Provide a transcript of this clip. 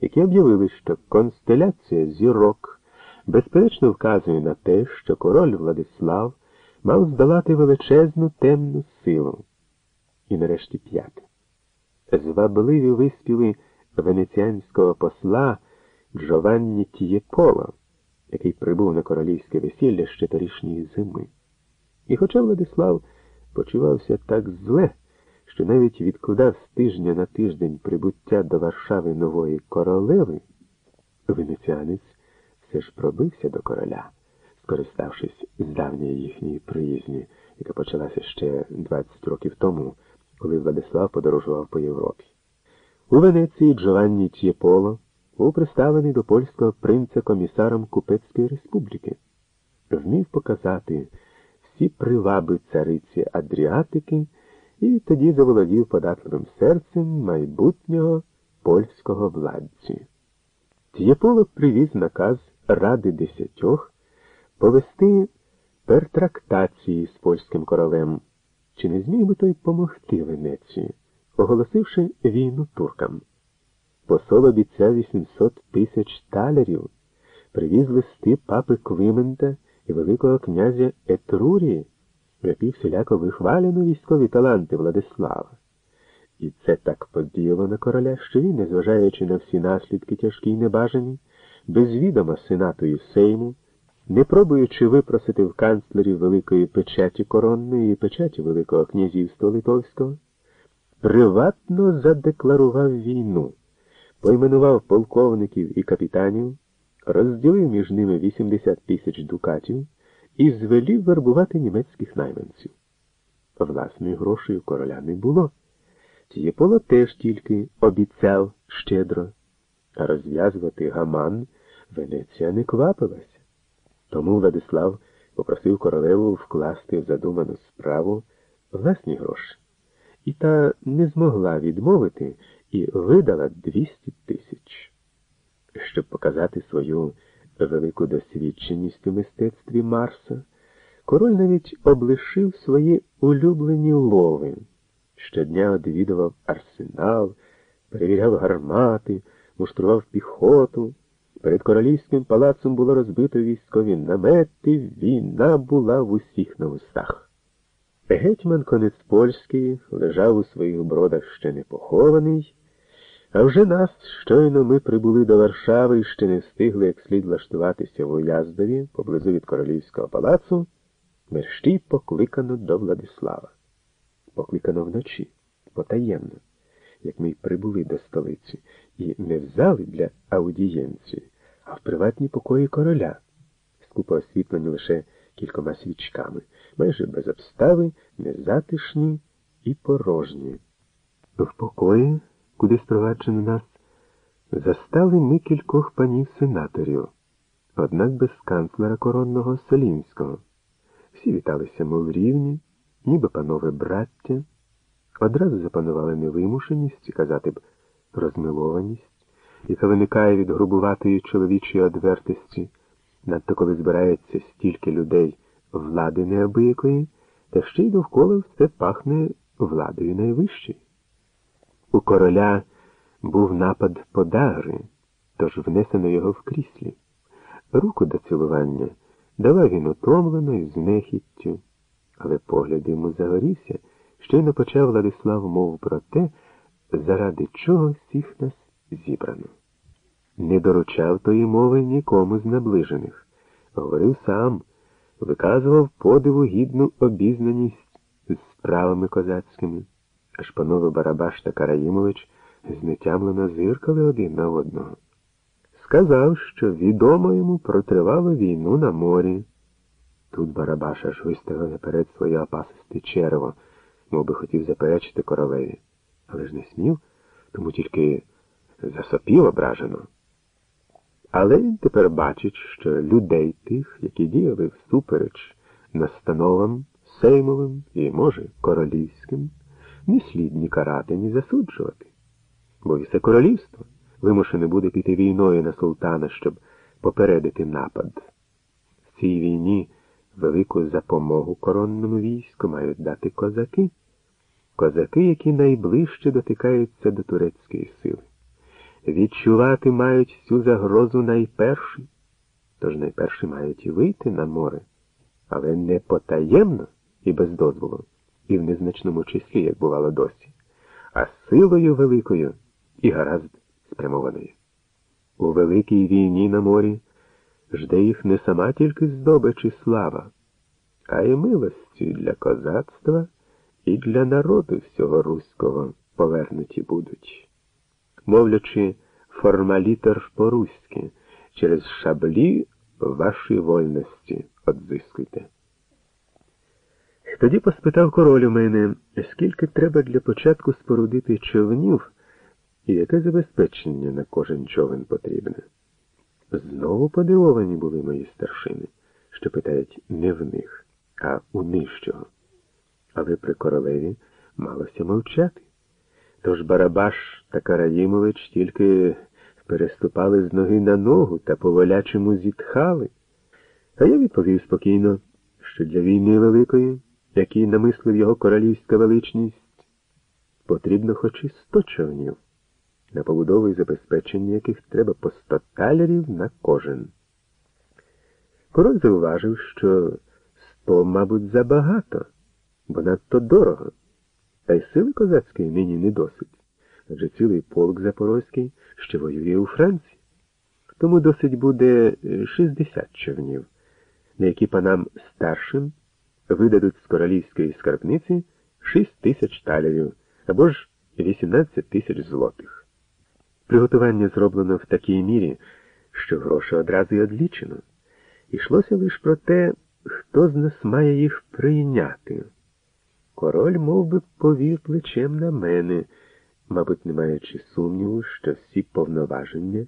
які об'явили, що констеляція зірок безперечно вказує на те, що король Владислав мав здолати величезну темну силу. І нарешті п'яте. Звабливі виспіви венеціанського посла Джованні Тієполо, який прибув на королівське весілля ще торішньої зими. І хоча Владислав почувався так зле, що навіть відкладав з тижня на тиждень прибуття до Варшави нової королеви, венеціанець все ж пробився до короля, скориставшись з давньої їхньої приязні, яка почалася ще 20 років тому, коли Владислав подорожував по Європі. У Венеції Джованні Т'єполо був представлений до польського принца комісаром Купецької республіки, вмів показати всі приваби цариці Адріатики і тоді заволодів податливим серцем майбутнього польського владці. Т'єполо привіз наказ Ради Десятьох повести пертрактації з польським королем. Чи не зміг би той помогти Венеції, оголосивши війну туркам? Посол обіцяв 800 тисяч талерів, привіз листи папи Климента і Великого князя Етрурії, в всіляко вихвалено військові таланти Владислава. І це так подіяло на короля, що він, незважаючи на всі наслідки тяжкі й небажані, без відома сенату і сейму, не пробуючи випросити в канцлерів великої печаті коронної і печаті Великого князівства Литовського, приватно задекларував війну, поіменував полковників і капітанів, розділив між ними 80 тисяч дукатів і звелів вербувати німецьких найманців. Власної грошей у короля не було. Тієполо теж тільки обіцяв щедро, а розв'язувати гаман Венеція не квапилася. Тому Владислав попросив королеву вкласти в задуману справу власні гроші. І та не змогла відмовити і видала 200 тисяч. Щоб показати свою велику досвідченість у мистецтві Марса, король навіть облишив свої улюблені лови. Щодня одвідував арсенал, перевіряв гармати, муштрував піхоту. Перед королівським палацом було розбито військові намети, війна була в усіх на устах. Гетьман конець польський лежав у своїх бродах ще не похований, а вже нас, щойно ми прибули до Варшави ще не встигли як слід влаштуватися в Уяздові поблизу від королівського палацу, мерщій покликано до Владислава. Покликано вночі, потаємно як ми й прибули до столиці, і не в зали для аудієнції, а в приватні покої короля, скупо освітлені лише кількома свічками, майже без обстави, незатишні і порожні. В покої, куди спроваджено нас, застали ми кількох панів сенаторів, однак без канцлера коронного Солінського. Всі віталися, мов рівні, ніби панове браття. Одразу запанувала невимушеність казати б розмилованість, яка виникає від грубуватої чоловічої одвертості, надто коли збирається стільки людей влади неабиякої, та ще й довкола все пахне владою найвищою. У короля був напад подагри, тож внесено його в кріслі. Руку до цілування давав він утомлено і з нехіттю, але погляд йому загорівся. Щойно почав Владислав мову про те, заради чого всіх нас зібрано. Не доручав тої мови нікому з наближених. Говорив сам, виказував подиву гідну обізнаність з справами козацькими. Аж панове Барабаш та Караїмович знетямлено зиркали один на одного. Сказав, що відомо йому про тривалу війну на морі. Тут Барабаш аж виставив наперед своє опасисте черво мов би хотів заперечити королеві, але ж не смів, тому тільки засопів ображено. Але він тепер бачить, що людей тих, які діяли всупереч настановам Сеймовим і, може, королівським, не слід ні карати, ні засуджувати. Бо і все королівство вимушене буде піти війною на султана, щоб попередити напад. В цій війні велику запомогу коронному війську мають дати козаки, козаки, які найближче дотикаються до турецької сили. відчувати мають всю загрозу найперші, тож найперші мають і вийти на море, але не потаємно і без дозволу, і в незначному числі, як бувало досі, а силою великою і гаразд спрямованою. У великій війні на морі жде їх не сама тільки здобич і слава, а й милості для козацтва і для народу всього руського повернуті будуть. Мовлячи формалітер по-руськи, через шаблі вашої вольності одзискуйте. Тоді поспитав король у мене, скільки треба для початку спорудити човнів і яке забезпечення на кожен човен потрібне. Знову подивовані були мої старшини, що питають не в них, а у нижчого. Але при королеві малося мовчати. Тож Барабаш та Караїмович тільки переступали з ноги на ногу та по волячому зітхали. А я відповів спокійно, що для війни великої, якій намислив його королівська величність, потрібно хоч і сто човнів, на побудову і забезпечення яких треба по сто талерів на кожен. Король зауважив, що сто, мабуть, забагато, бо надто дорого. Та й сили козацької нині не досить, адже цілий полк Запорозький ще воює у Франції. Тому досить буде 60 човнів, на які панам старшим видадуть з королівської скарбниці 6 тисяч талерів або ж 18 тисяч злотих. Приготування зроблено в такій мірі, що гроші одразу й одлічено. Ішлося лише про те, хто з нас має їх прийняти. Король мов би, повів плечем на мене, мабуть, не маючи сумніву, що всі повноваження